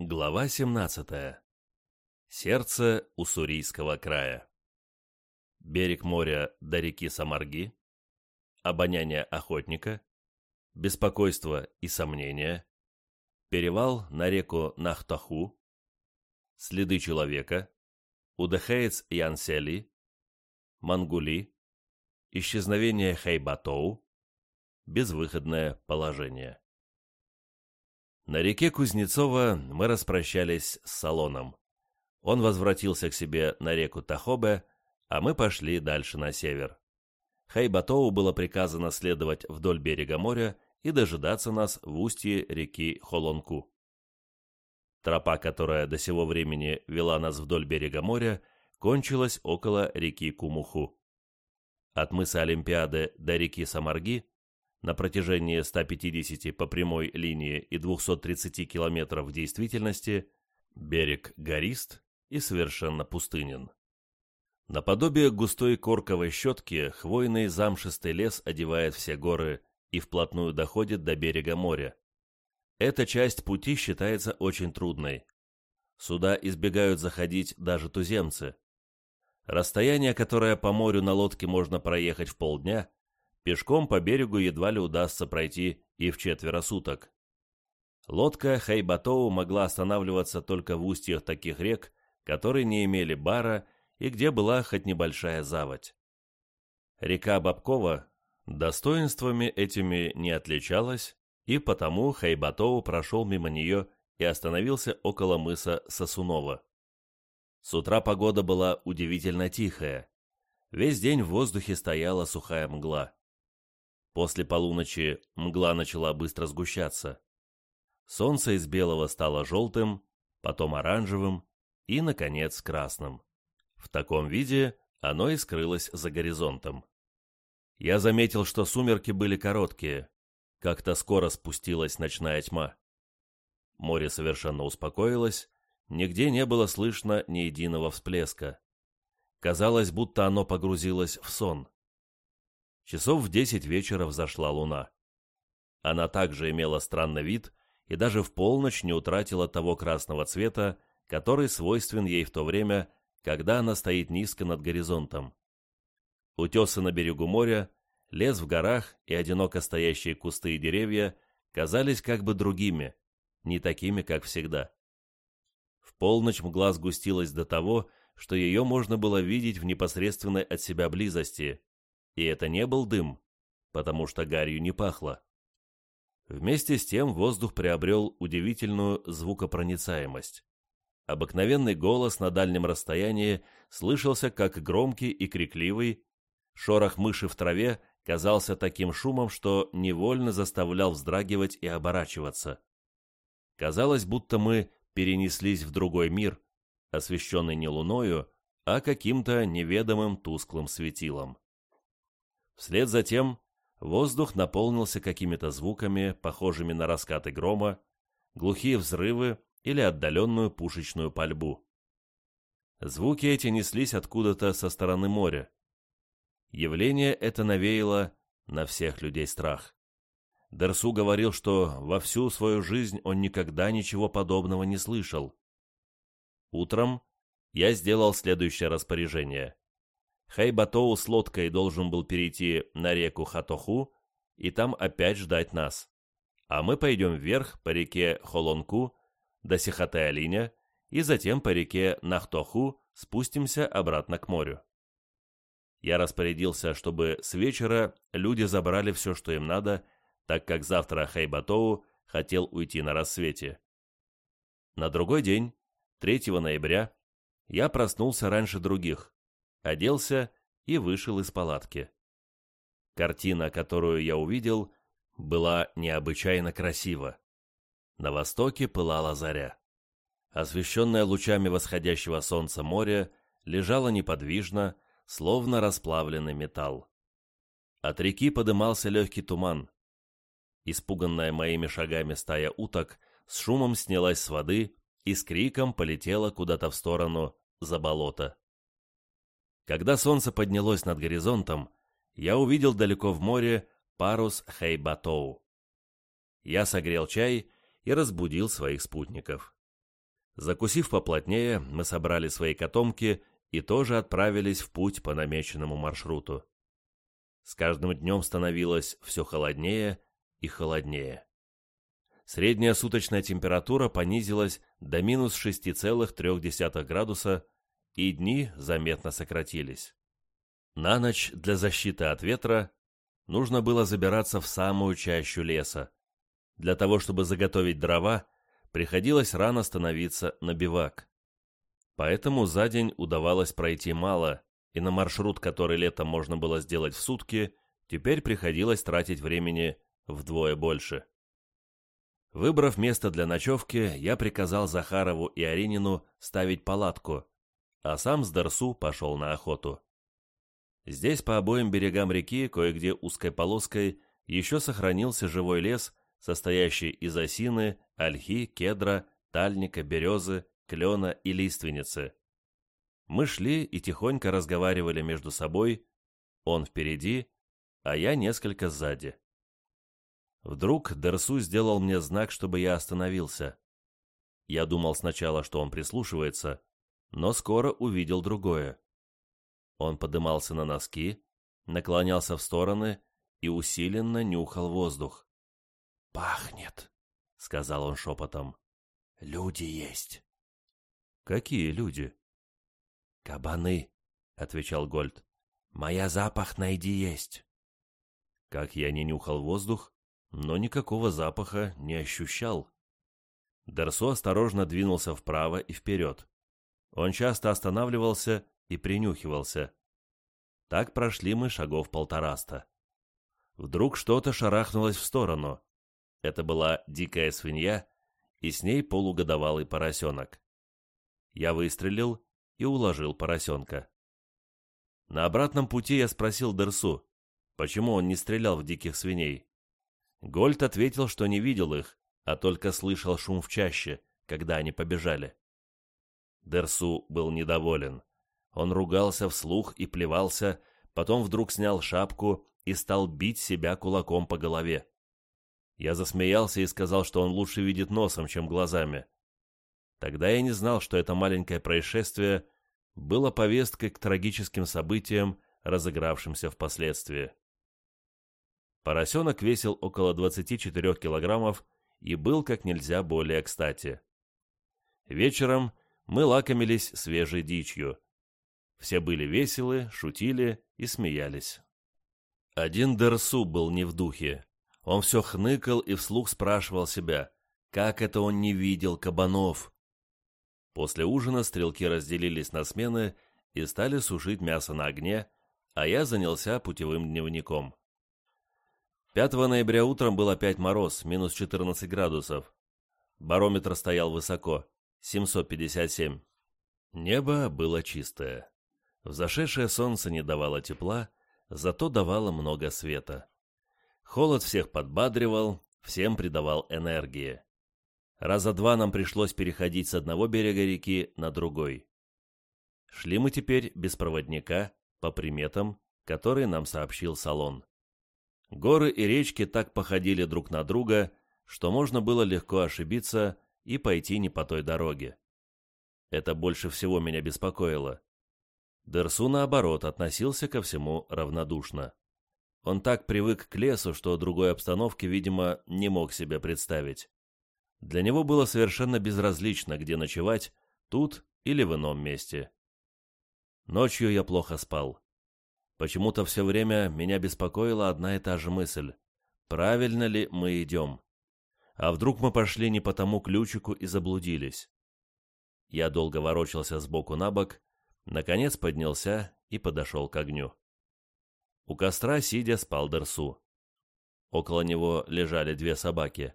Глава 17. Сердце Уссурийского края. Берег моря до реки Самарги. Обоняние охотника. Беспокойство и сомнения. Перевал на реку Нахтаху. Следы человека. Удахеец Янсели. Мангули. Исчезновение Хайбатоу. Безвыходное положение. На реке Кузнецова мы распрощались с Салоном. Он возвратился к себе на реку Тахобе, а мы пошли дальше на север. Хайбатоу было приказано следовать вдоль берега моря и дожидаться нас в устье реки Холонку. Тропа, которая до сего времени вела нас вдоль берега моря, кончилась около реки Кумуху. От мыса Олимпиады до реки Самарги на протяжении 150 по прямой линии и 230 километров в действительности берег горист и совершенно пустынен. Наподобие густой корковой щетки хвойный замшистый лес одевает все горы и вплотную доходит до берега моря. Эта часть пути считается очень трудной. Сюда избегают заходить даже туземцы. Расстояние, которое по морю на лодке можно проехать в полдня, Пешком по берегу едва ли удастся пройти и в четверо суток. Лодка Хайбатоу могла останавливаться только в устьях таких рек, которые не имели бара и где была хоть небольшая заводь. Река Бабкова достоинствами этими не отличалась, и потому Хайбатоу прошел мимо нее и остановился около мыса Сосунова. С утра погода была удивительно тихая. Весь день в воздухе стояла сухая мгла. После полуночи мгла начала быстро сгущаться. Солнце из белого стало желтым, потом оранжевым и, наконец, красным. В таком виде оно и скрылось за горизонтом. Я заметил, что сумерки были короткие, как-то скоро спустилась ночная тьма. Море совершенно успокоилось, нигде не было слышно ни единого всплеска. Казалось, будто оно погрузилось в сон. Часов в десять вечера взошла луна. Она также имела странный вид и даже в полночь не утратила того красного цвета, который свойствен ей в то время, когда она стоит низко над горизонтом. Утесы на берегу моря, лес в горах и одиноко стоящие кусты и деревья казались как бы другими, не такими, как всегда. В полночь мгла сгустилась до того, что ее можно было видеть в непосредственной от себя близости, и это не был дым, потому что гарью не пахло. Вместе с тем воздух приобрел удивительную звукопроницаемость. Обыкновенный голос на дальнем расстоянии слышался как громкий и крикливый, шорох мыши в траве казался таким шумом, что невольно заставлял вздрагивать и оборачиваться. Казалось, будто мы перенеслись в другой мир, освещенный не луною, а каким-то неведомым тусклым светилом. Вслед за тем воздух наполнился какими-то звуками, похожими на раскаты грома, глухие взрывы или отдаленную пушечную пальбу. Звуки эти неслись откуда-то со стороны моря. Явление это навеяло на всех людей страх. Дерсу говорил, что во всю свою жизнь он никогда ничего подобного не слышал. Утром я сделал следующее распоряжение. Хайбатоу с лодкой должен был перейти на реку Хатоху и там опять ждать нас. А мы пойдем вверх по реке Холонку до Сихотэ-Алиня и затем по реке Нахтоху спустимся обратно к морю. Я распорядился, чтобы с вечера люди забрали все, что им надо, так как завтра Хайбатоу хотел уйти на рассвете. На другой день, 3 ноября, я проснулся раньше других оделся и вышел из палатки. Картина, которую я увидел, была необычайно красива. На востоке пылала заря. Освещенное лучами восходящего солнца море лежало неподвижно, словно расплавленный металл. От реки подымался легкий туман. Испуганная моими шагами стая уток с шумом снялась с воды и с криком полетела куда-то в сторону за болото. Когда солнце поднялось над горизонтом, я увидел далеко в море парус Хейбатоу. Я согрел чай и разбудил своих спутников. Закусив поплотнее, мы собрали свои котомки и тоже отправились в путь по намеченному маршруту. С каждым днем становилось все холоднее и холоднее. Средняя суточная температура понизилась до минус 6,3 градуса, и дни заметно сократились. На ночь для защиты от ветра нужно было забираться в самую чащу леса. Для того, чтобы заготовить дрова, приходилось рано становиться на бивак. Поэтому за день удавалось пройти мало, и на маршрут, который летом можно было сделать в сутки, теперь приходилось тратить времени вдвое больше. Выбрав место для ночевки, я приказал Захарову и Аринину ставить палатку, а сам с Дарсу пошел на охоту. Здесь по обоим берегам реки, кое-где узкой полоской, еще сохранился живой лес, состоящий из осины, ольхи, кедра, тальника, березы, клена и лиственницы. Мы шли и тихонько разговаривали между собой, он впереди, а я несколько сзади. Вдруг Дерсу сделал мне знак, чтобы я остановился. Я думал сначала, что он прислушивается, но скоро увидел другое. Он подымался на носки, наклонялся в стороны и усиленно нюхал воздух. «Пахнет», — сказал он шепотом. «Люди есть». «Какие люди?» «Кабаны», — отвечал Гольд. «Моя запах найди есть». Как я не нюхал воздух, но никакого запаха не ощущал. Дерсо осторожно двинулся вправо и вперед. Он часто останавливался и принюхивался. Так прошли мы шагов полтораста. Вдруг что-то шарахнулось в сторону. Это была дикая свинья, и с ней полугодовалый поросенок. Я выстрелил и уложил поросенка. На обратном пути я спросил Дерсу, почему он не стрелял в диких свиней. Гольд ответил, что не видел их, а только слышал шум в чаще, когда они побежали. Дерсу был недоволен. Он ругался вслух и плевался, потом вдруг снял шапку и стал бить себя кулаком по голове. Я засмеялся и сказал, что он лучше видит носом, чем глазами. Тогда я не знал, что это маленькое происшествие было повесткой к трагическим событиям, разыгравшимся впоследствии. Поросенок весил около 24 килограммов и был как нельзя более кстати. Вечером мы лакомились свежей дичью. Все были веселы, шутили и смеялись. Один Дерсу был не в духе. Он все хныкал и вслух спрашивал себя, как это он не видел кабанов. После ужина стрелки разделились на смены и стали сушить мясо на огне, а я занялся путевым дневником. 5 ноября утром был опять мороз, минус 14 градусов. Барометр стоял высоко, 757. Небо было чистое. Взошедшее солнце не давало тепла, зато давало много света. Холод всех подбадривал, всем придавал энергии. Раза два нам пришлось переходить с одного берега реки на другой. Шли мы теперь без проводника, по приметам, которые нам сообщил салон. Горы и речки так походили друг на друга, что можно было легко ошибиться и пойти не по той дороге. Это больше всего меня беспокоило. Дерсу, наоборот, относился ко всему равнодушно. Он так привык к лесу, что другой обстановки, видимо, не мог себе представить. Для него было совершенно безразлично, где ночевать, тут или в ином месте. Ночью я плохо спал. Почему-то все время меня беспокоила одна и та же мысль. Правильно ли мы идем? А вдруг мы пошли не по тому ключику и заблудились? Я долго ворочался сбоку на бок, наконец поднялся и подошел к огню. У костра, сидя, спал Дерсу. Около него лежали две собаки.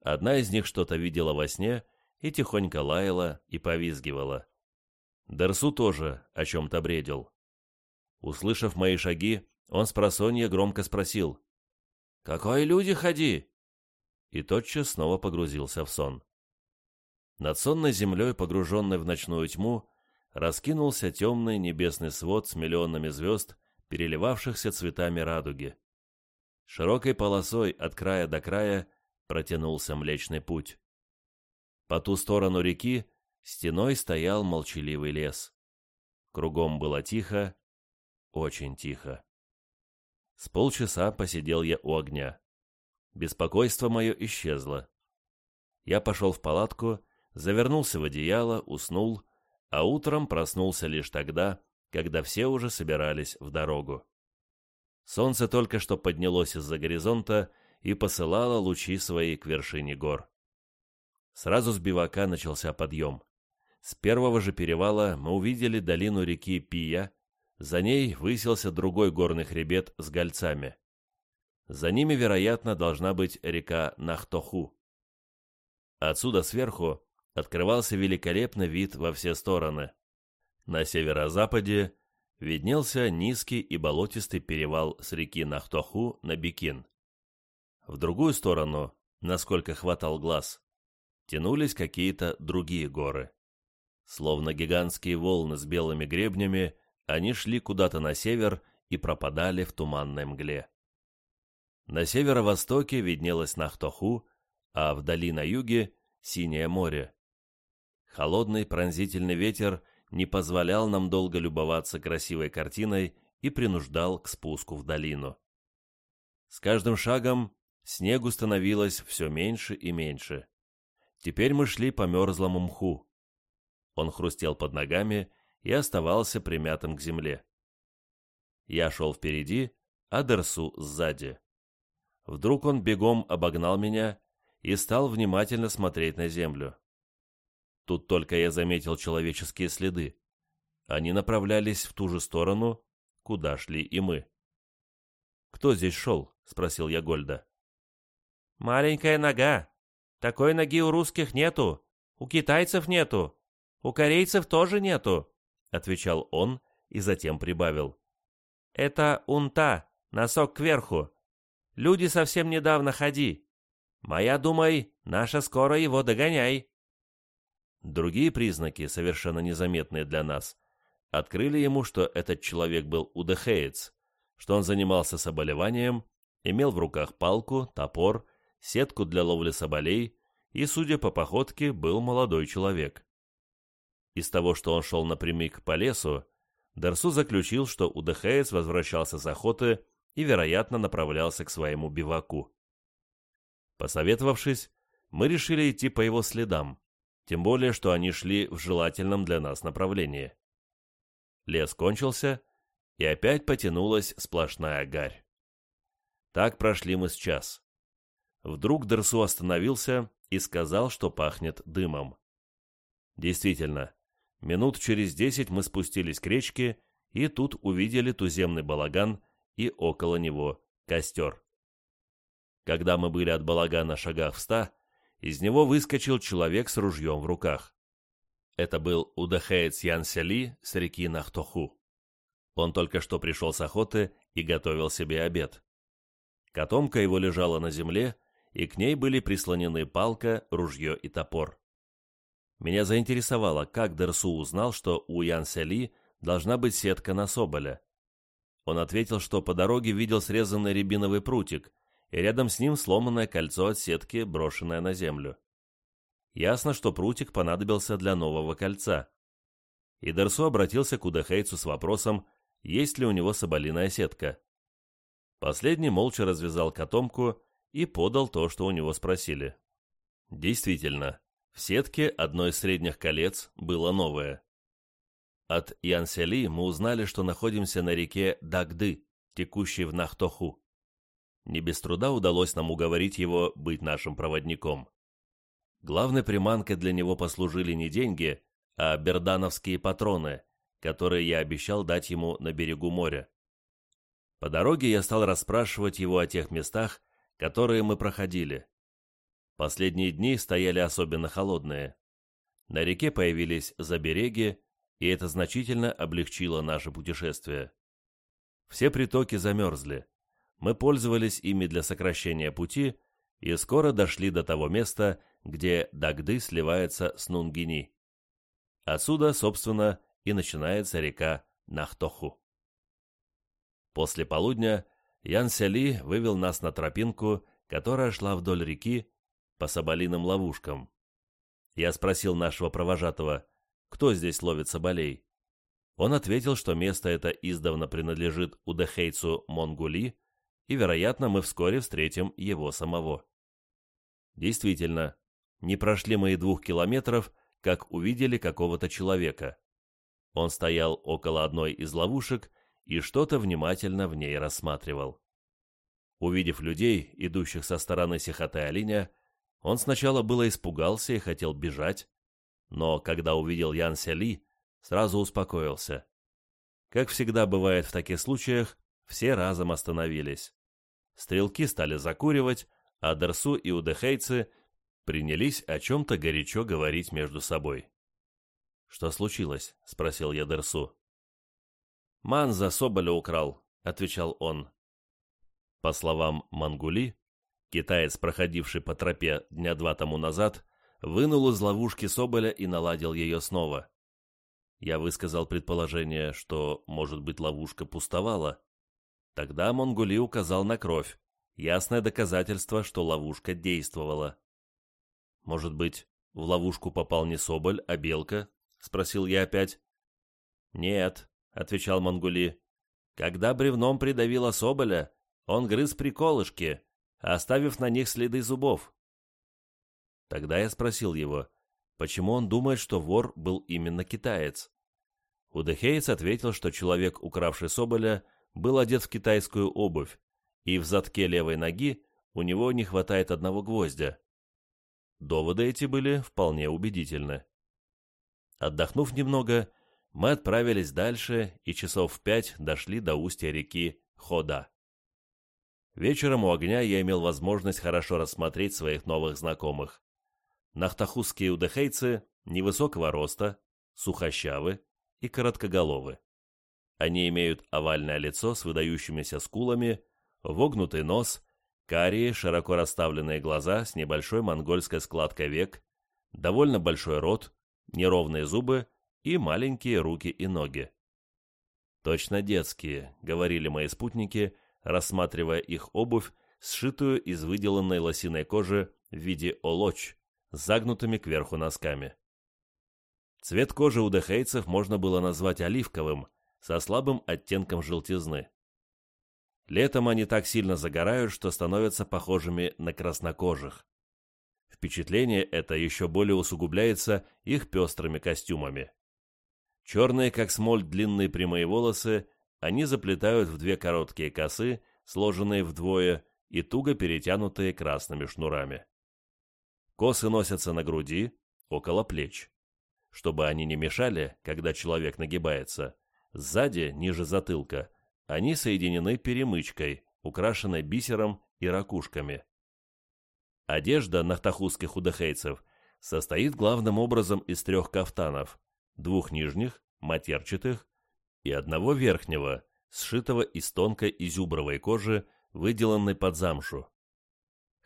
Одна из них что-то видела во сне и тихонько лаяла и повизгивала. Дерсу тоже о чем-то бредил. Услышав мои шаги, он с просонья громко спросил. «Какой люди ходи?» И тотчас снова погрузился в сон. Над сонной землей, погруженной в ночную тьму, раскинулся темный небесный свод с миллионами звезд, переливавшихся цветами радуги. Широкой полосой от края до края протянулся Млечный Путь. По ту сторону реки стеной стоял молчаливый лес. Кругом было тихо, очень тихо. С полчаса посидел я у огня. Беспокойство мое исчезло. Я пошел в палатку, завернулся в одеяло, уснул, а утром проснулся лишь тогда, когда все уже собирались в дорогу. Солнце только что поднялось из-за горизонта и посылало лучи свои к вершине гор. Сразу с бивака начался подъем. С первого же перевала мы увидели долину реки Пия, за ней высился другой горный хребет с гольцами. За ними, вероятно, должна быть река Нахтоху. Отсюда сверху открывался великолепный вид во все стороны. На северо-западе виднелся низкий и болотистый перевал с реки Нахтоху на Бикин. В другую сторону, насколько хватал глаз, тянулись какие-то другие горы. Словно гигантские волны с белыми гребнями, они шли куда-то на север и пропадали в туманной мгле. На северо-востоке виднелось Нахтоху, а вдали на юге — Синее море. Холодный пронзительный ветер не позволял нам долго любоваться красивой картиной и принуждал к спуску в долину. С каждым шагом снегу становилось все меньше и меньше. Теперь мы шли по мерзлому мху. Он хрустел под ногами и оставался примятым к земле. Я шел впереди, а Дерсу сзади. Вдруг он бегом обогнал меня и стал внимательно смотреть на землю. Тут только я заметил человеческие следы. Они направлялись в ту же сторону, куда шли и мы. «Кто здесь шел?» — спросил я Гольда. «Маленькая нога. Такой ноги у русских нету. У китайцев нету. У корейцев тоже нету», — отвечал он и затем прибавил. «Это унта, носок кверху. Люди совсем недавно ходи. Моя, думай, наша скоро его догоняй». Другие признаки, совершенно незаметные для нас, открыли ему, что этот человек был удахеец, что он занимался соболеванием, имел в руках палку, топор, сетку для ловли соболей и, судя по походке, был молодой человек. Из того, что он шел напрямик по лесу, Дарсу заключил, что удахеец возвращался с охоты и, вероятно, направлялся к своему биваку. Посоветовавшись, мы решили идти по его следам, тем более, что они шли в желательном для нас направлении. Лес кончился, и опять потянулась сплошная гарь. Так прошли мы с час. Вдруг Дерсу остановился и сказал, что пахнет дымом. Действительно, минут через десять мы спустились к речке и тут увидели туземный балаган и около него костер. Когда мы были от балагана шагах в ста, из него выскочил человек с ружьем в руках. Это был Удахеец Ян Сяли с реки Нахтоху. Он только что пришел с охоты и готовил себе обед. Котомка его лежала на земле, и к ней были прислонены палка, ружье и топор. Меня заинтересовало, как Дерсу узнал, что у Ян Сяли должна быть сетка на соболя. Он ответил, что по дороге видел срезанный рябиновый прутик, и рядом с ним сломанное кольцо от сетки, брошенное на землю. Ясно, что прутик понадобился для нового кольца. И Дерсу обратился к Удахейцу с вопросом, есть ли у него соболиная сетка. Последний молча развязал котомку и подал то, что у него спросили. Действительно, в сетке одно из средних колец было новое. От Янсели мы узнали, что находимся на реке Дагды, текущей в Нахтоху. Не без труда удалось нам уговорить его быть нашим проводником. Главной приманкой для него послужили не деньги, а бердановские патроны, которые я обещал дать ему на берегу моря. По дороге я стал расспрашивать его о тех местах, которые мы проходили. Последние дни стояли особенно холодные. На реке появились забереги, и это значительно облегчило наше путешествие. Все притоки замерзли мы пользовались ими для сокращения пути и скоро дошли до того места, где Дагды сливается с Нунгини. Отсюда, собственно, и начинается река Нахтоху. После полудня Ян Сяли вывел нас на тропинку, которая шла вдоль реки по соболиным ловушкам. Я спросил нашего провожатого, кто здесь ловит соболей. Он ответил, что место это издавна принадлежит удехейцу Монгули, и, вероятно, мы вскоре встретим его самого. Действительно, не прошли мы и двух километров, как увидели какого-то человека. Он стоял около одной из ловушек и что-то внимательно в ней рассматривал. Увидев людей, идущих со стороны Сихоте-Алиня, он сначала было испугался и хотел бежать, но когда увидел Ян Ся сразу успокоился. Как всегда бывает в таких случаях, все разом остановились. Стрелки стали закуривать, а Дерсу и удехейцы принялись о чем-то горячо говорить между собой. «Что случилось?» — спросил я Дерсу. «Манза Соболя украл», — отвечал он. По словам Мангули, китаец, проходивший по тропе дня два тому назад, вынул из ловушки Соболя и наладил ее снова. Я высказал предположение, что, может быть, ловушка пустовала. Тогда Монгули указал на кровь, ясное доказательство, что ловушка действовала. «Может быть, в ловушку попал не Соболь, а Белка?» — спросил я опять. «Нет», — отвечал Монгули. «Когда бревном придавило Соболя, он грыз приколышки, оставив на них следы зубов. Тогда я спросил его, почему он думает, что вор был именно китаец. Удехеец ответил, что человек, укравший Соболя, был одет в китайскую обувь, и в задке левой ноги у него не хватает одного гвоздя. Доводы эти были вполне убедительны. Отдохнув немного, мы отправились дальше и часов в пять дошли до устья реки Хода. Вечером у огня я имел возможность хорошо рассмотреть своих новых знакомых. Нахтахузские удехейцы невысокого роста, сухощавы и короткоголовы. Они имеют овальное лицо с выдающимися скулами, вогнутый нос, карие, широко расставленные глаза с небольшой монгольской складкой век, довольно большой рот, неровные зубы и маленькие руки и ноги. «Точно детские», — говорили мои спутники, рассматривая их обувь, сшитую из выделанной лосиной кожи в виде олоч, с загнутыми кверху носками. Цвет кожи у дехейцев можно было назвать оливковым, со слабым оттенком желтизны. Летом они так сильно загорают, что становятся похожими на краснокожих. Впечатление это еще более усугубляется их пестрыми костюмами. Черные, как смоль, длинные прямые волосы они заплетают в две короткие косы, сложенные вдвое и туго перетянутые красными шнурами. Косы носятся на груди, около плеч. Чтобы они не мешали, когда человек нагибается, сзади, ниже затылка, они соединены перемычкой, украшенной бисером и ракушками. Одежда нахтахузских удахейцев состоит главным образом из трех кафтанов, двух нижних, матерчатых, и одного верхнего, сшитого из тонкой изюбровой кожи, выделанной под замшу.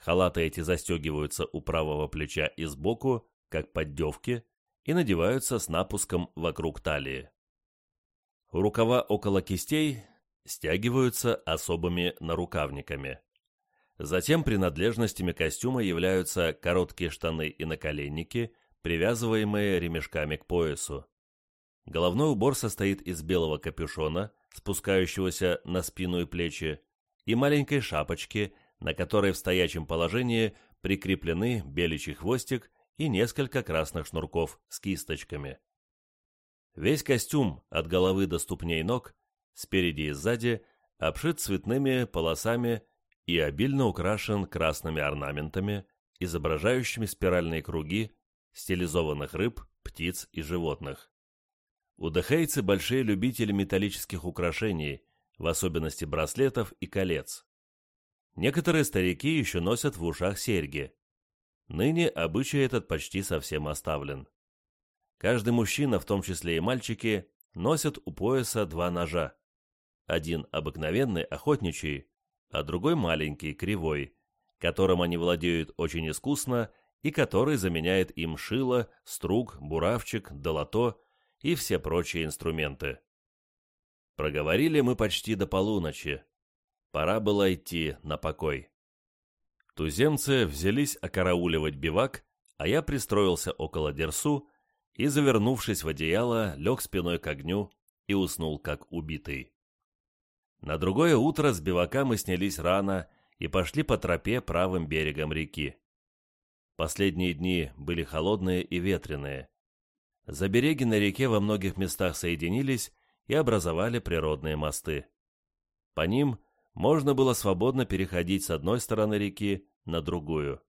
Халаты эти застегиваются у правого плеча и сбоку, как поддевки, и надеваются с напуском вокруг талии. Рукава около кистей стягиваются особыми нарукавниками. Затем принадлежностями костюма являются короткие штаны и наколенники, привязываемые ремешками к поясу. Головной убор состоит из белого капюшона, спускающегося на спину и плечи, и маленькой шапочки, на которой в стоячем положении прикреплены беличий хвостик и несколько красных шнурков с кисточками. Весь костюм от головы до ступней ног, спереди и сзади, обшит цветными полосами и обильно украшен красными орнаментами, изображающими спиральные круги, стилизованных рыб, птиц и животных. Удахейцы – большие любители металлических украшений, в особенности браслетов и колец. Некоторые старики еще носят в ушах серьги. Ныне обычай этот почти совсем оставлен. Каждый мужчина, в том числе и мальчики, носят у пояса два ножа. Один обыкновенный, охотничий, а другой маленький, кривой, которым они владеют очень искусно и который заменяет им шило, струг, буравчик, долото и все прочие инструменты. Проговорили мы почти до полуночи. Пора было идти на покой. Туземцы взялись окарауливать бивак, а я пристроился около Дерсу и, завернувшись в одеяло, лег спиной к огню и уснул как убитый. На другое утро с бивака мы снялись рано и пошли по тропе правым берегом реки. Последние дни были холодные и ветреные. Забереги на реке во многих местах соединились и образовали природные мосты. По ним можно было свободно переходить с одной стороны реки на другую.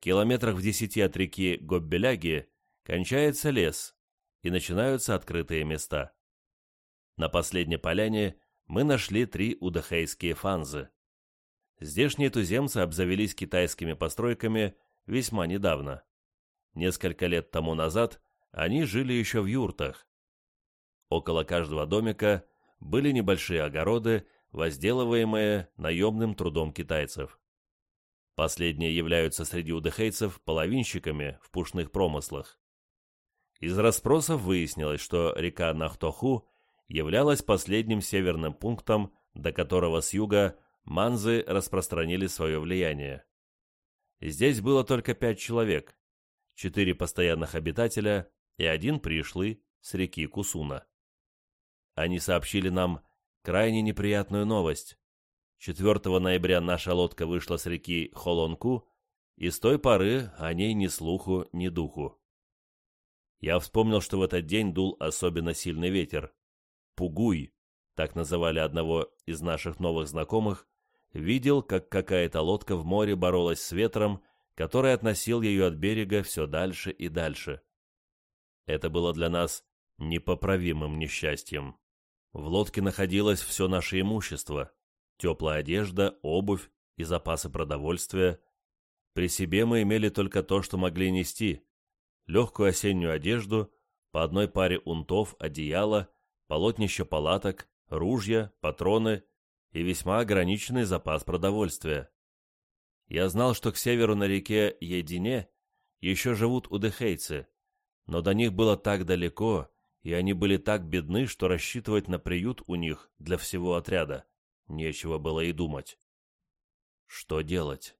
Километрах в десяти от реки Гоббеляги кончается лес, и начинаются открытые места. На последней поляне мы нашли три удахейские фанзы. Здешние туземцы обзавелись китайскими постройками весьма недавно. Несколько лет тому назад они жили еще в юртах. Около каждого домика были небольшие огороды, возделываемые наемным трудом китайцев. Последние являются среди удыхейцев половинщиками в пушных промыслах. Из расспросов выяснилось, что река Нахтоху являлась последним северным пунктом, до которого с юга манзы распространили свое влияние. Здесь было только пять человек, четыре постоянных обитателя и один пришлый с реки Кусуна. Они сообщили нам крайне неприятную новость. 4 ноября наша лодка вышла с реки Холонку, и с той поры о ней ни слуху, ни духу. Я вспомнил, что в этот день дул особенно сильный ветер. Пугуй, так называли одного из наших новых знакомых, видел, как какая-то лодка в море боролась с ветром, который относил ее от берега все дальше и дальше. Это было для нас непоправимым несчастьем. В лодке находилось все наше имущество, теплая одежда, обувь и запасы продовольствия. При себе мы имели только то, что могли нести, легкую осеннюю одежду, по одной паре унтов, одеяла, полотнище палаток, ружья, патроны и весьма ограниченный запас продовольствия. Я знал, что к северу на реке Едине еще живут удыхейцы, но до них было так далеко, и они были так бедны, что рассчитывать на приют у них для всего отряда нечего было и думать. Что делать?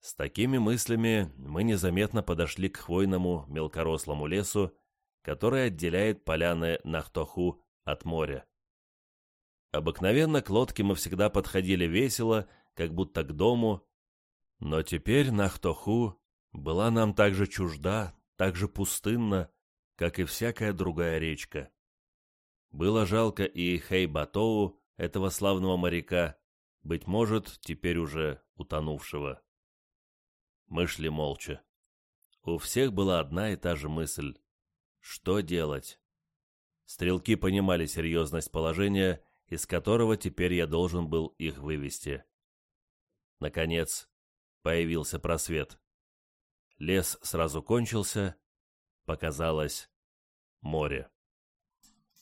С такими мыслями мы незаметно подошли к хвойному мелкорослому лесу, который отделяет поляны Нахтоху от моря. Обыкновенно к лодке мы всегда подходили весело, как будто к дому, но теперь Нахтоху была нам так же чужда, так же пустынна, как и всякая другая речка. Было жалко и Хейбатоу, этого славного моряка, быть может, теперь уже утонувшего. Мы шли молча. У всех была одна и та же мысль. Что делать? Стрелки понимали серьезность положения, из которого теперь я должен был их вывести. Наконец, появился просвет. Лес сразу кончился, показалось море.